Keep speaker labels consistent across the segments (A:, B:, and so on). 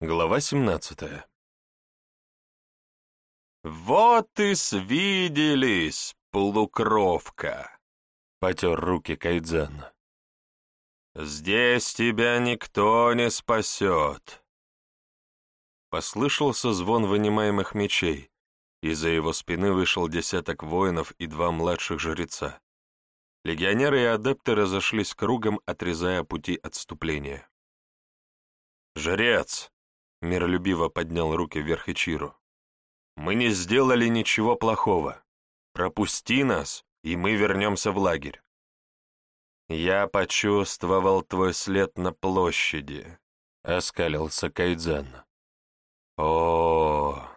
A: Глава 17
B: «Вот и свиделись, полукровка!»
A: — потер руки Кайдзен.
B: «Здесь тебя никто не спасет!»
A: Послышался звон вынимаемых мечей, из-за его спины вышел десяток воинов и два младших жреца. Легионеры и адепты разошлись кругом, отрезая пути отступления. «Жрец!» — миролюбиво поднял руки вверх Ичиру. «Мы не сделали ничего плохого. Пропусти нас, и мы вернемся в лагерь». «Я почувствовал твой след на площади», — оскалился Кайдзен. «О,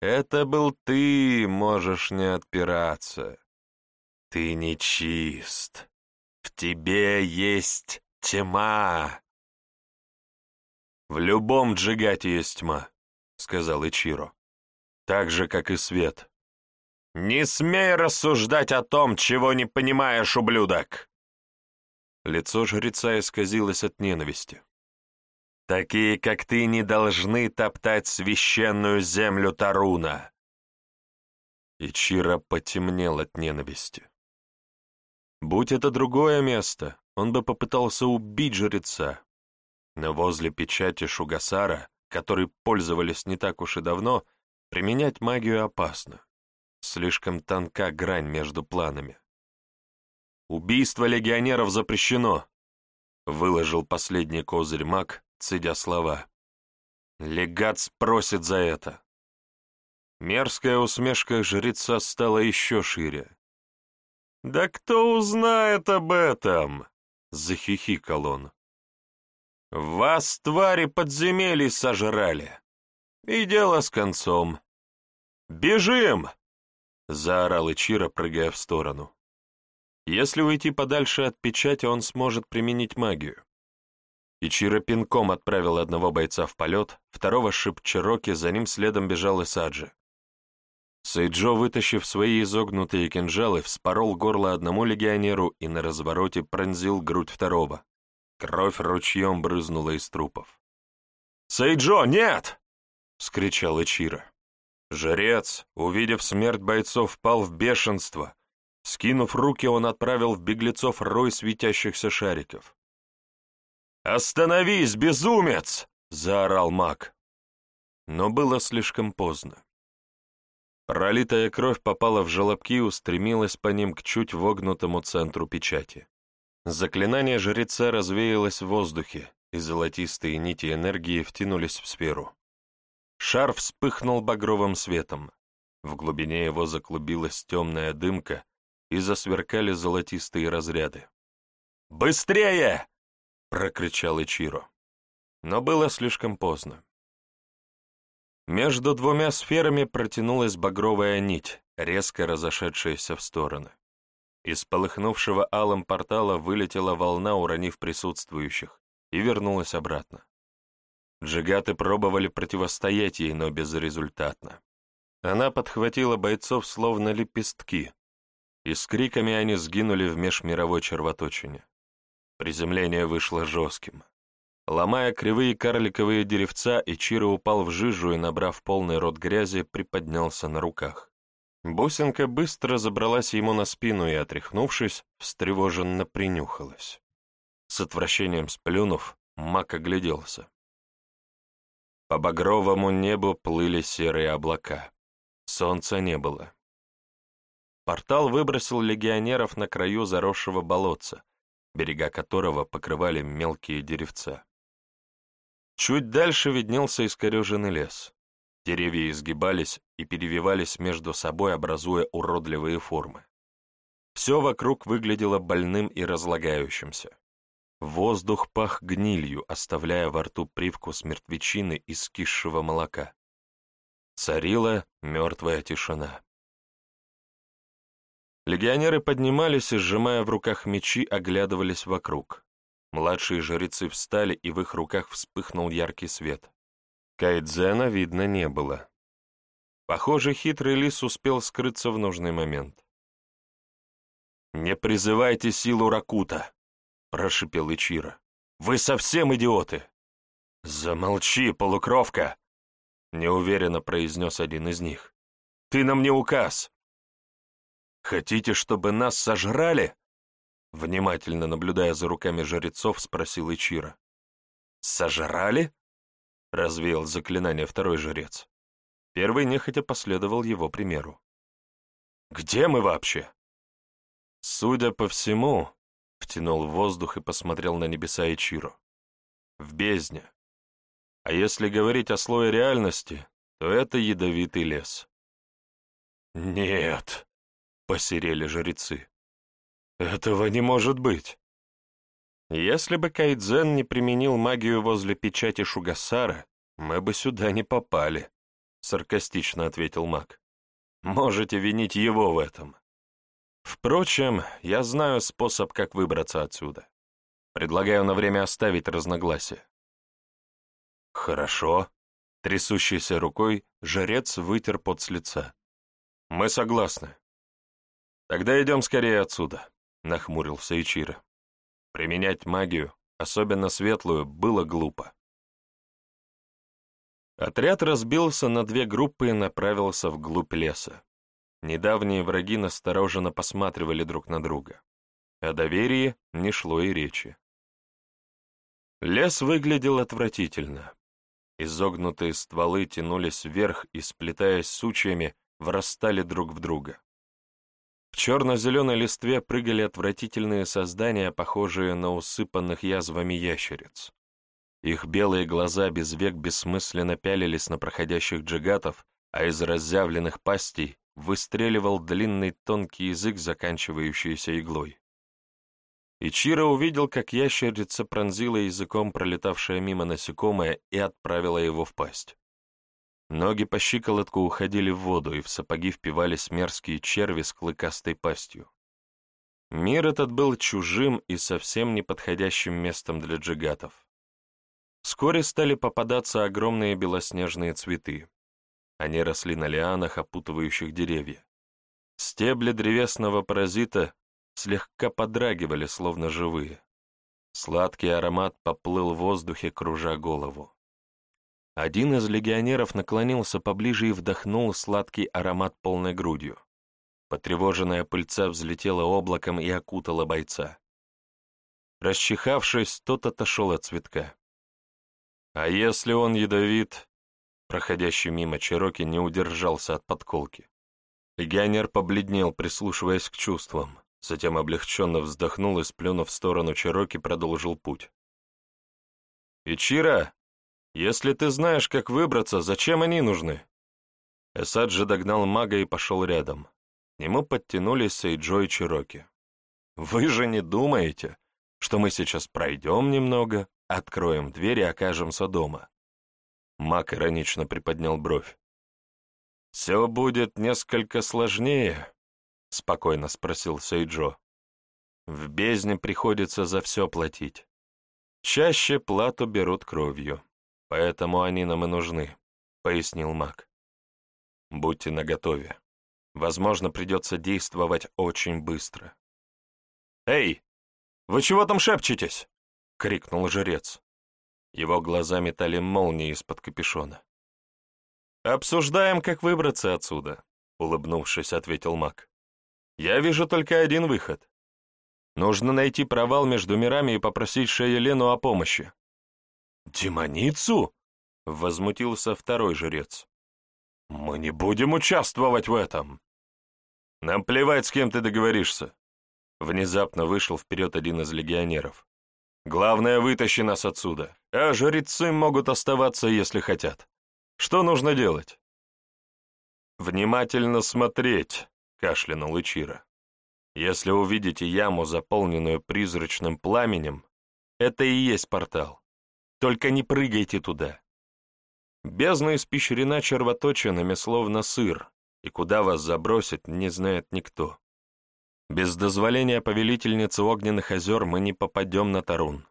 A: это был ты, можешь не отпираться. Ты не чист. В тебе есть тьма». «В любом джигате есть тьма», — сказал Ичиро. «Так же, как и свет». «Не смей рассуждать о том, чего не понимаешь, ублюдок!» Лицо жреца исказилось от ненависти. «Такие, как ты, не должны топтать священную землю Таруна!» Ичиро потемнел от ненависти. Будь это другое место, он бы попытался убить жреца, но возле печати Шугасара, которой пользовались не так уж и давно, применять магию опасно. Слишком тонка грань между планами. «Убийство легионеров запрещено!» — выложил последний козырь маг, цедя слова. «Легат спросит за это!» Мерзкая усмешка жреца стала еще шире. «Да кто узнает об этом?» — захихикал он. Вас, твари, подземелий сожрали. И дело с концом. «Бежим!» — заорал Ичиро, прыгая в сторону. Если уйти подальше от печати, он сможет применить магию. Ичиро пинком отправил одного бойца в полет, второго шип Чироки, за ним следом бежал Исаджи. Сейджо, вытащив свои изогнутые кинжалы, вспорол горло одному легионеру и на развороте пронзил грудь второго. Кровь ручьем брызнула из трупов. «Сейджо, нет!» — скричал Ичиро. Жрец, увидев смерть бойцов, впал в бешенство. Скинув руки, он отправил в беглецов рой светящихся шариков. «Остановись, безумец!» — заорал маг. Но было слишком поздно. Пролитая кровь попала в желобки и устремилась по ним к чуть вогнутому центру печати. Заклинание жреца развеялось в воздухе, и золотистые нити энергии втянулись в сферу. Шар вспыхнул багровым светом. В глубине его заклубилась темная дымка, и засверкали золотистые разряды. «Быстрее!» — прокричал Ичиро. Но было слишком поздно. Между двумя сферами протянулась багровая нить, резко разошедшаяся в стороны. Из полыхнувшего алым портала вылетела волна, уронив присутствующих, и вернулась обратно. Джигаты пробовали противостоять ей, но безрезультатно. Она подхватила бойцов словно лепестки, и с криками они сгинули в межмировой червоточине. Приземление вышло жестким. Ломая кривые карликовые деревца, Ичиро упал в жижу и, набрав полный рот грязи, приподнялся на руках. Бусинка быстро забралась ему на спину и, отряхнувшись, встревоженно принюхалась. С отвращением сплюнув, Мак огляделся. По багровому небу плыли серые облака. Солнца не было. Портал выбросил легионеров на краю заросшего болотца, берега которого покрывали мелкие деревца. Чуть дальше виднелся искореженный лес. Деревья изгибались и перевивались между собой, образуя уродливые формы. Все вокруг выглядело больным и разлагающимся. Воздух пах гнилью, оставляя во рту привкус мертвечины и скисшего молока. Царила мертвая тишина. Легионеры поднимались и, сжимая в руках мечи, оглядывались вокруг. Младшие жрецы встали, и в их руках вспыхнул яркий свет. Кайдзена видно не было. Похоже, хитрый лис успел скрыться в нужный момент. «Не призывайте силу Ракута!» — прошипел Ичиро. «Вы совсем идиоты!» «Замолчи, полукровка!» — неуверенно произнес один из них. «Ты нам не указ!» «Хотите, чтобы нас сожрали?» Внимательно наблюдая за руками жрецов, спросил Ичира. «Сожрали?» — развеял заклинание второй жрец. Первый нехотя последовал его примеру. «Где мы вообще?» «Судя по всему», — втянул воздух и посмотрел на небеса Ичиро. «В бездне. А если говорить о слое реальности, то это ядовитый лес». «Нет», — посерели жрецы. «Этого не может быть!» «Если бы Кайдзен не применил магию возле печати Шугасара, мы бы сюда не попали», — саркастично ответил маг. «Можете винить его в этом. Впрочем, я знаю способ, как выбраться отсюда. Предлагаю на время оставить разногласия». «Хорошо», — трясущейся рукой жрец вытер пот с лица. «Мы согласны. Тогда идем скорее отсюда», — нахмурился Ичиро. Применять магию, особенно светлую, было глупо. Отряд разбился на две группы и направился вглубь леса. Недавние враги настороженно посматривали друг на друга. О доверии не шло и речи. Лес выглядел отвратительно. Изогнутые стволы тянулись вверх и, сплетаясь сучьями, врастали друг в друга. В черно-зеленой листве прыгали отвратительные создания, похожие на усыпанных язвами ящериц. Их белые глаза без век бессмысленно пялились на проходящих джигатов, а из разъявленных пастей выстреливал длинный тонкий язык, заканчивающийся иглой. Ичиро увидел, как ящерица пронзила языком пролетавшее мимо насекомое и отправила его в пасть. Ноги по щиколотку уходили в воду, и в сапоги впивались мерзкие черви с клыкастой пастью. Мир этот был чужим и совсем неподходящим местом для джигатов. Вскоре стали попадаться огромные белоснежные цветы. Они росли на лианах, опутывающих деревья. Стебли древесного паразита слегка подрагивали, словно живые. Сладкий аромат поплыл в воздухе, кружа голову. Один из легионеров наклонился поближе и вдохнул сладкий аромат полной грудью. Потревоженная пыльца взлетела облаком и окутала бойца. Расчихавшись, тот отошел от цветка. А если он ядовит? Проходящий мимо Чироки не удержался от подколки. Легионер побледнел, прислушиваясь к чувствам, затем облегченно вздохнул и, сплюнув в сторону Чироки, продолжил путь. «Ичира, если ты знаешь, как выбраться, зачем они нужны?» Эсаджи догнал мага и пошел рядом. К нему подтянулись Сейджо и Чироки. «Вы же не думаете, что мы сейчас пройдем немного, откроем дверь и окажемся дома?» Маг иронично приподнял бровь. «Все будет несколько сложнее», — спокойно спросил Сейджо. «В бездне приходится за все платить. Чаще плату берут кровью. Поэтому они нам и нужны», — пояснил маг. «Будьте наготове. Возможно, придется действовать очень быстро». «Эй, вы чего там шепчетесь?» — крикнул жрец. Его глаза метали молнии из-под капюшона. «Обсуждаем, как выбраться отсюда», — улыбнувшись, ответил маг. «Я вижу только один выход. Нужно найти провал между мирами и попросить Шеелену о помощи. «Демоницу?» — возмутился второй жрец. «Мы не будем участвовать в этом!» «Нам плевать, с кем ты договоришься!» Внезапно вышел вперед один из легионеров. «Главное, вытащи нас отсюда, а жрецы могут оставаться, если хотят. Что нужно делать?» «Внимательно смотреть», — кашлянул Ичира. «Если увидите яму, заполненную призрачным пламенем, это и есть портал. Только не прыгайте туда. Бездна испещрена червоточинами, словно сыр, и куда вас забросит, не знает никто. Без дозволения повелительницы огненных озер мы не попадем на Тарун.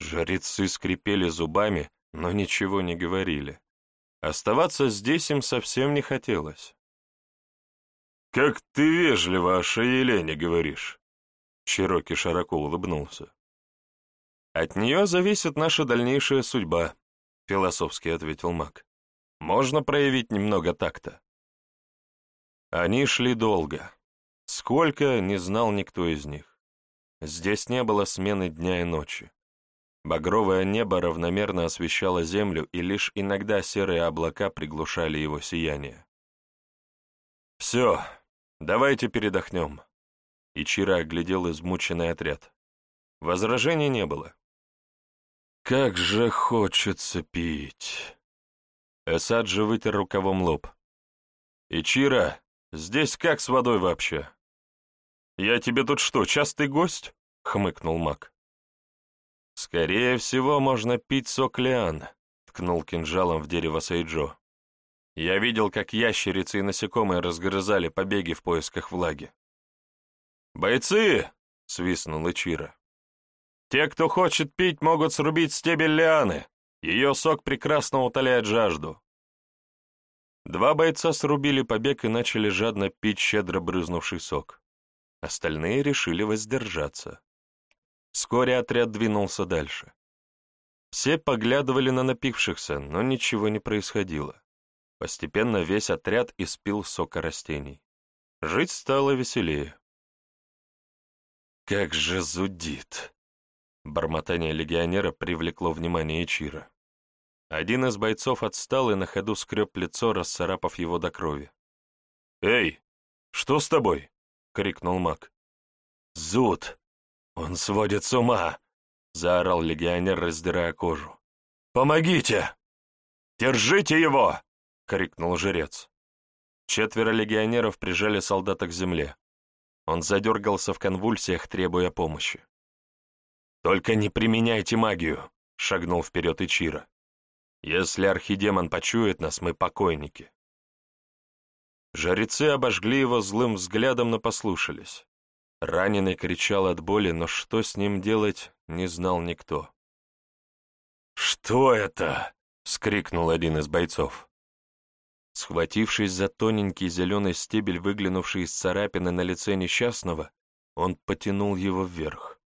A: Жрецы скрипели зубами, но ничего не говорили. Оставаться здесь им совсем не хотелось. «Как ты вежливо о Шаелене говоришь!» Чироки широко улыбнулся. От нее зависит наша дальнейшая судьба, философски ответил маг. «Можно проявить немного такта». Они шли долго. Сколько, не знал никто из них. Здесь не было смены дня и ночи. Багровое небо равномерно освещало землю, и лишь иногда серые облака приглушали его сияние. «Все, давайте передохнем». Ичиро оглядел измученный отряд. Возражений не было. «Как же хочется пить!» Эсаджи вытер рукавом лоб. «Ичиро, здесь как с водой вообще?» «Я тебе тут что, частый гость?» — хмыкнул маг. «Скорее всего, можно пить сок лиан», — ткнул кинжалом в дерево Сейджо. «Я видел, как ящерицы и насекомые разгрызали побеги в поисках влаги». «Бойцы!» — свистнул Ичиро. «Те, кто хочет пить, могут срубить стебель лианы. Ее сок прекрасно утоляет жажду». Два бойца срубили побег и начали жадно пить щедро брызнувший сок. Остальные решили воздержаться. Вскоре отряд двинулся дальше. Все поглядывали на напившихся, но ничего не происходило. Постепенно весь отряд испил сока растений. Жить стало веселее. «Как же зудит!» Бормотание легионера привлекло внимание Ичира. Один из бойцов отстал и на ходу скреб лицо, расцарапав его до крови. «Эй, что с тобой?» — крикнул маг. «Зуд! Он сводит с ума!» — заорал легионер, раздирая кожу. «Помогите! Держите его!» — крикнул жрец. Четверо легионеров прижали солдата к земле. Он задергался в конвульсиях, требуя помощи. «Только не применяйте магию!» — шагнул вперед Ичира. «Если архидемон почует нас, мы покойники». Жрецы обожгли его злым взглядом, но послушались. Раненый кричал от боли, но что с ним делать, не знал никто. «Что это?» — вскрикнул один из бойцов. Схватившись за тоненький зеленый стебель, выглянувший из царапины на лице несчастного, он потянул его вверх.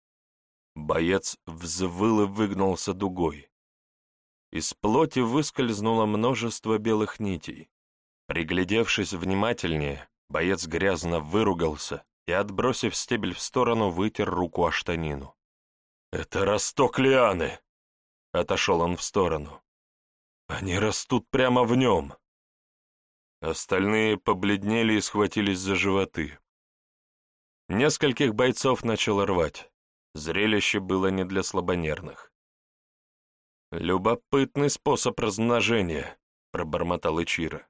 A: Боец взвыл и выгнулся дугой. Из плоти выскользнуло множество белых нитей. Приглядевшись внимательнее, боец грязно выругался и, отбросив стебель в сторону, вытер руку о штанину. «Это росток лианы!» — отошел он в сторону. «Они растут прямо в нем!» Остальные побледнели и схватились за животы. Нескольких бойцов начало рвать. Зрелище было не для слабонервных. «Любопытный способ размножения», — пробормотал Ичиро.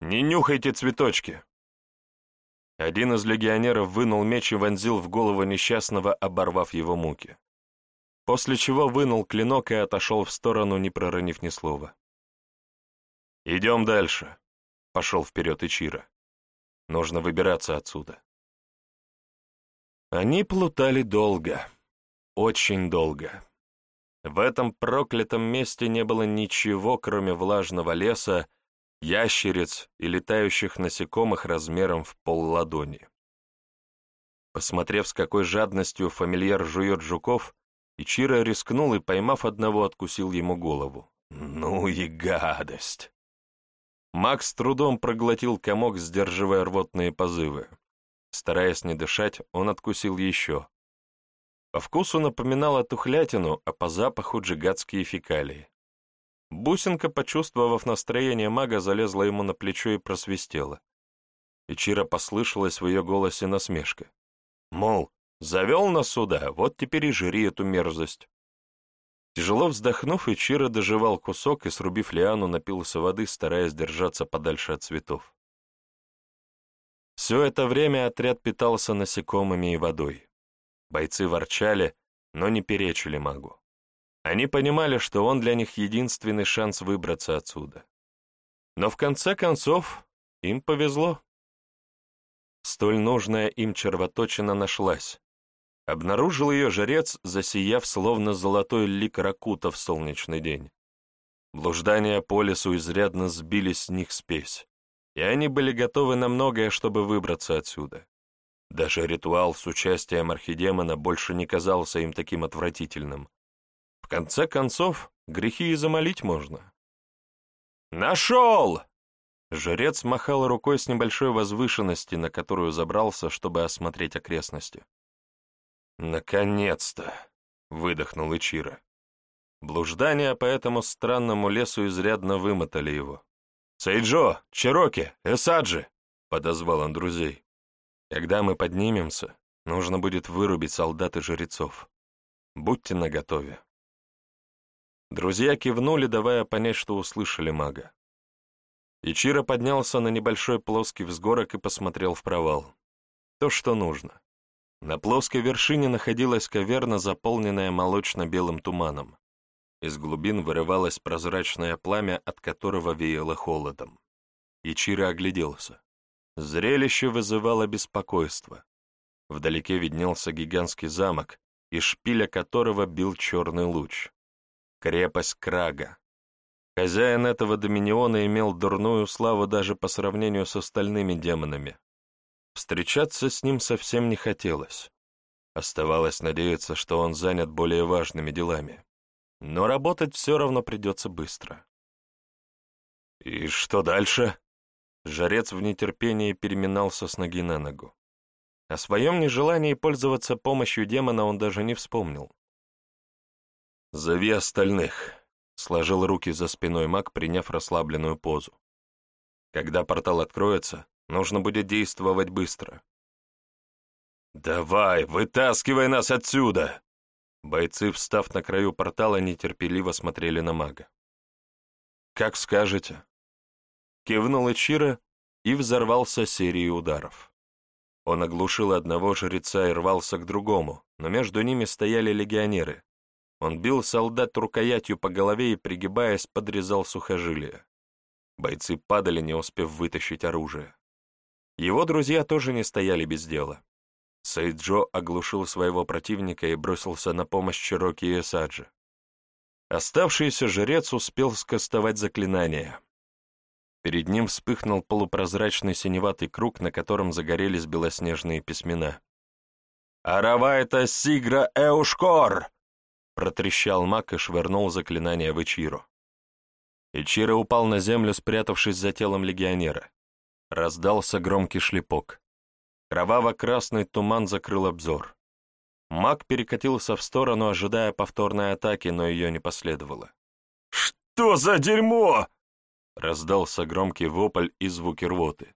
A: «Не нюхайте цветочки!» Один из легионеров вынул меч и вонзил в голову несчастного, оборвав его муки. После чего вынул клинок и отошел в сторону, не проронив ни слова. «Идем дальше», Пошел вперед Ичиро. Нужно выбираться отсюда. Они плутали долго. Очень долго. В этом проклятом месте не было ничего, кроме влажного леса, ящериц и летающих насекомых размером в полладони. Посмотрев, с какой жадностью фамильяр жует жуков, Ичиро рискнул и, поймав одного, откусил ему голову. Ну и гадость! Макс трудом проглотил комок, сдерживая рвотные позывы. Стараясь не дышать, он откусил еще. По вкусу напоминало тухлятину, а по запаху джигатские фекалии. Бусинка, почувствовав настроение мага, залезла ему на плечо и просвистела. Ичиро послышалась в ее голосе насмешка. Мол, завел нас сюда, вот теперь и жри эту мерзость. Тяжело вздохнув, Ичиро доживал кусок и, срубив лиану, напился воды, стараясь держаться подальше от цветов. Все это время отряд питался насекомыми и водой. Бойцы ворчали, но не перечили магу. Они понимали, что он для них единственный шанс выбраться отсюда. Но в конце концов им повезло. Столь нужная им червоточина нашлась, Обнаружил ее жрец, засияв, словно золотой лик ракута в солнечный день. Блуждания по лесу изрядно сбили с них спесь, и они были готовы на многое, чтобы выбраться отсюда. Даже ритуал с участием архидемона больше не казался им таким отвратительным. В конце концов, грехи и замолить можно. «Нашел!» Жрец махал рукой с небольшой возвышенности, на которую забрался, чтобы осмотреть окрестности. «Наконец-то!» — выдохнул Ичиро. Блуждания по этому странному лесу изрядно вымотали его. «Сейджо! Чироки! Эсаджи!» — подозвал он друзей. «Когда мы поднимемся, нужно будет вырубить солдат и жрецов. Будьте наготове». Друзья кивнули, давая понять, что услышали мага. Ичиро поднялся на небольшой плоский взгорок и посмотрел в провал. То, что нужно. На плоской вершине находилась каверна, заполненная молочно-белым туманом. Из глубин вырывалось прозрачное пламя, от которого веяло холодом. Ичиро огляделся. Зрелище вызывало беспокойство. Вдалеке виднелся гигантский замок, из шпиля которого бил черный луч. Крепость Крага. Хозяин этого доминиона имел дурную славу даже по сравнению с остальными демонами. Встречаться с ним совсем не хотелось. Оставалось надеяться, что он занят более важными делами но работать все равно придется быстро. «И что дальше?» Жарец в нетерпении переминался с ноги на ногу. О своем нежелании пользоваться помощью демона он даже не вспомнил. «Зови остальных», — сложил руки за спиной маг, приняв расслабленную позу. «Когда портал откроется, нужно будет действовать быстро». «Давай, вытаскивай нас отсюда!» Бойцы, встав на краю портала, нетерпеливо смотрели на мага. «Как скажете». Кивнул Ичиро и взорвался серией ударов. Он оглушил одного жреца и рвался к другому, но между ними стояли легионеры. Он бил солдат рукоятью по голове и, пригибаясь, подрезал сухожилия. Бойцы падали, не успев вытащить оружие. Его друзья тоже не стояли без дела. Сайджо оглушил своего противника и бросился на помощь Чироки и Саджи. Оставшийся жрец успел скостовать заклинание. Перед ним вспыхнул полупрозрачный синеватый круг, на котором загорелись белоснежные письмена. «Аравайта Сигра Эушкор!» протрещал маг и швырнул заклинание в Ичиро. Ичиро упал на землю, спрятавшись за телом легионера. Раздался громкий шлепок. Кроваво-красный туман закрыл обзор. Маг перекатился в сторону, ожидая повторной атаки, но ее не последовало. «Что за дерьмо?» — раздался громкий вопль и звуки рвоты.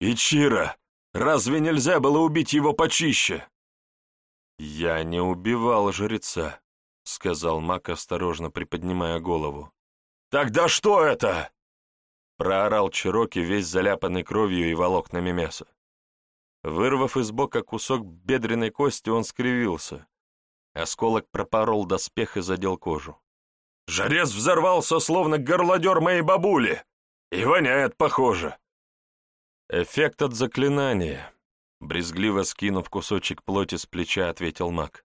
A: «Ичиро, разве нельзя было убить его почище?» «Я не убивал жреца», — сказал маг, осторожно приподнимая голову. «Тогда что это?» — проорал Чироки, весь заляпанный кровью и волокнами мяса. Вырвав из бока кусок бедренной кости, он скривился. Осколок пропорол доспех и задел кожу. «Жарец взорвался, словно горлодер моей бабули! И воняет, похоже!» «Эффект от заклинания», — брезгливо скинув кусочек плоти с плеча, ответил маг.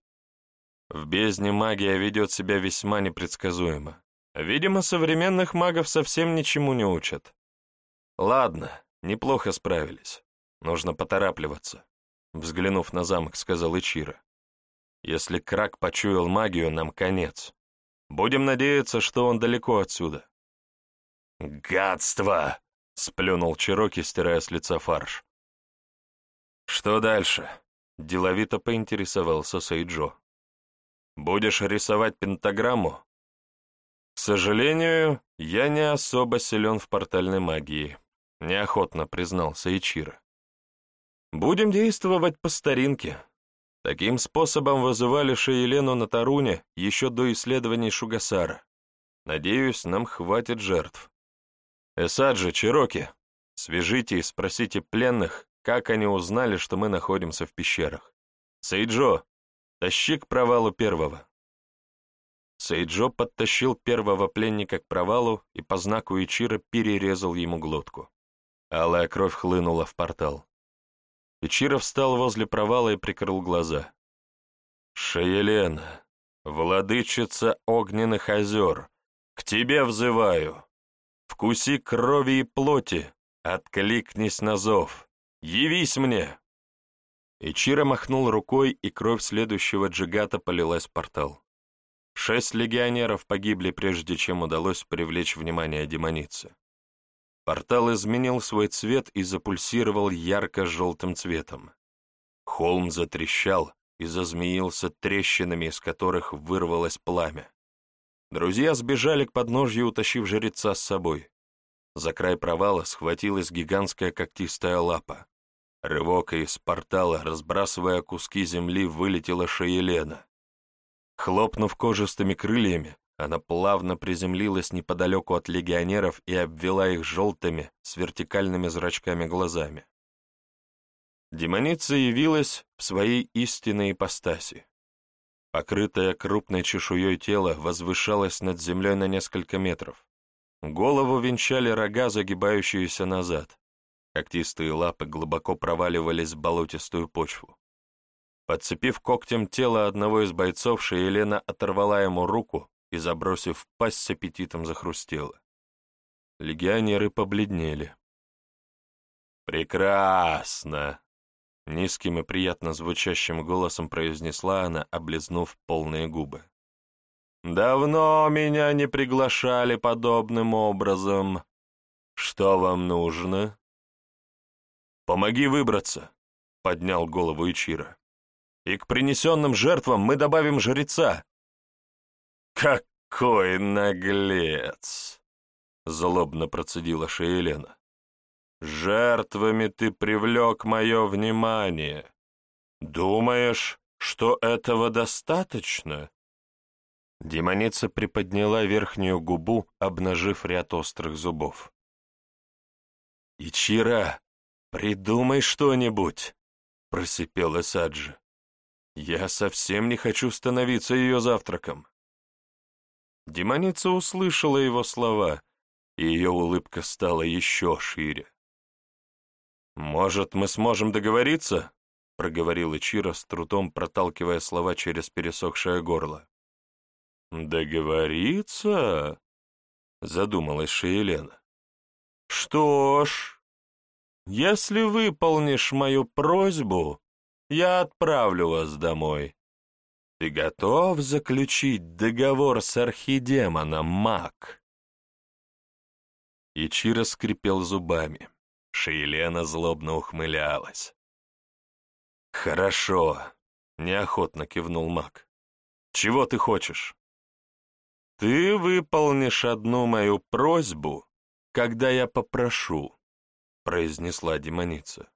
A: «В бездне магия ведет себя весьма непредсказуемо. Видимо, современных магов совсем ничему не учат. Ладно, неплохо справились. Нужно поторапливаться, взглянув на замок, сказал Ичиро. Если Крак почуял магию, нам конец. Будем надеяться, что он далеко отсюда. «Гадство!» — сплюнул Чироки, стирая с лица фарш. «Что дальше?» — деловито поинтересовался Сейджо. «Будешь рисовать пентаграмму?» «К сожалению, я не особо силен в портальной магии», — неохотно признался Ичиро. Будем действовать по старинке. Таким способом вызывали Шеелену на Таруне еще до исследований Шугасара. Надеюсь, нам хватит жертв. Эсаджи, Чироки, свяжите и спросите пленных, как они узнали, что мы находимся в пещерах. Сейджо, тащи к провалу первого. Сейджо подтащил первого пленника к провалу и по знаку Ичира перерезал ему глотку. Алая кровь хлынула в портал. Ичиро встал возле провала и прикрыл глаза. «Шаелена, владычица огненных озер, к тебе взываю. Вкуси крови и плоти, откликнись на зов, явись мне!» Ичиро махнул рукой, и кровь следующего джигата полилась в портал. Шесть легионеров погибли, прежде чем удалось привлечь внимание демоницы. Портал изменил свой цвет и запульсировал ярко-желтым цветом. Холм затрещал и зазмеился трещинами, из которых вырвалось пламя. Друзья сбежали к подножью, утащив жреца с собой. За край провала схватилась гигантская когтистая лапа. Рывок из портала, разбрасывая куски земли, вылетела Шеелена. Хлопнув кожистыми крыльями, она плавно приземлилась неподалеку от легионеров и обвела их желтыми, с вертикальными зрачками глазами. Демоница явилась в своей истинной ипостаси. Покрытое крупной чешуей тело возвышалось над землей на несколько метров. Голову венчали рога, загибающиеся назад. Когтистые лапы глубоко проваливались в болотистую почву. Подцепив когтем тело одного из бойцов, Шеелена оторвала ему руку и, забросив пасть с аппетитом, захрустела. Легионеры побледнели. «Прекрасно!» — низким и приятно звучащим голосом произнесла она, облизнув полные губы. «Давно меня не приглашали подобным образом. Что вам нужно?» «Помоги выбраться», — поднял голову Ичира. «И к принесенным жертвам мы добавим жреца». «Какой наглец!» — злобно процедила Шеелена. «Жертвами ты привлек мое внимание. Думаешь, что этого достаточно?» Демоница приподняла верхнюю губу, обнажив ряд острых зубов. «Ичира, придумай что-нибудь!» — просипела Саджи. «Я совсем не хочу становиться ее завтраком». Демоница услышала его слова, и ее улыбка стала еще шире. «Может, мы сможем договориться?» — проговорила Ичира с трудом проталкивая слова через пересохшее горло. «Договориться?» — задумалась Шеелена. «Что ж, если выполнишь мою просьбу, я отправлю вас домой. Ты готов заключить договор с архидемоном, маг?» Ичиро скрипел зубами. Шейлена злобно ухмылялась. «Хорошо», — неохотно кивнул маг. «Чего ты хочешь?» «Ты выполнишь одну мою просьбу, когда я попрошу», — произнесла демоница.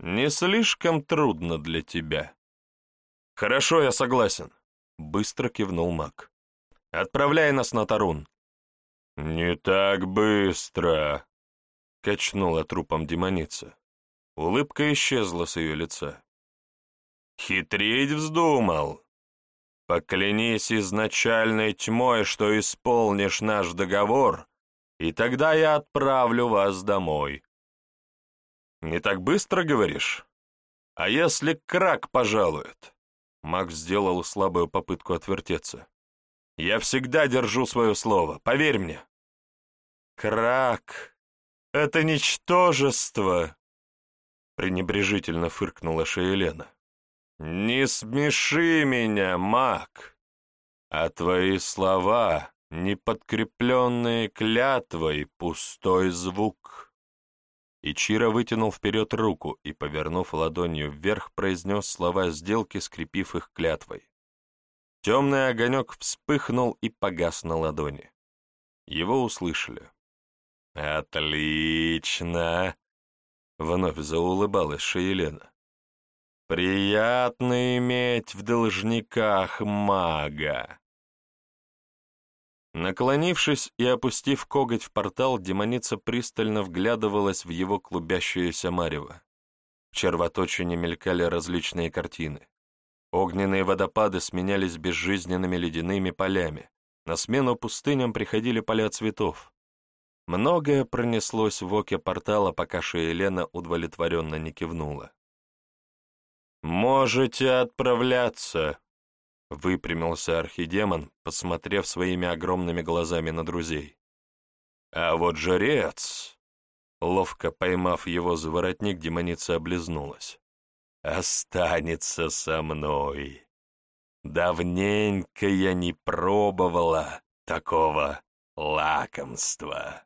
A: «Не слишком трудно для тебя». «Хорошо, я согласен», — быстро кивнул маг. «Отправляй нас на Тарун». «Не так быстро», — качнула трупом демоница. Улыбка исчезла с ее лица. «Хитрить вздумал», Поклянись изначальной тьмой, что исполнишь наш договор, и тогда я отправлю вас домой. Не так быстро, говоришь? А если крак пожалует? Макс сделал слабую попытку отвертеться. Я всегда держу свое слово, поверь мне. Крак — это ничтожество, пренебрежительно фыркнула Шеелена. «Не смеши меня, маг, а твои слова, не подкрепленные клятвой, пустой звук». Ичиро вытянул вперед руку и, повернув ладонью вверх, произнес слова сделки, скрепив их клятвой. Темный огонек вспыхнул и погас на ладони. Его услышали. «Отлично!» — вновь заулыбалась Шеелена. Приятно иметь в должниках мага. Наклонившись и опустив коготь в портал, демоница пристально вглядывалась в его клубящееся марево. В червоточине мелькали различные картины. Огненные водопады сменялись безжизненными ледяными полями. На смену пустыням приходили поля цветов. Многое пронеслось в оке портала, пока Шеелена удовлетворенно не кивнула. «Можете отправляться», — выпрямился архидемон, посмотрев своими огромными глазами на друзей. «А вот жрец...» Ловко поймав его за воротник, демоница облизнулась. «Останется со мной.
B: Давненько я не пробовала такого лакомства.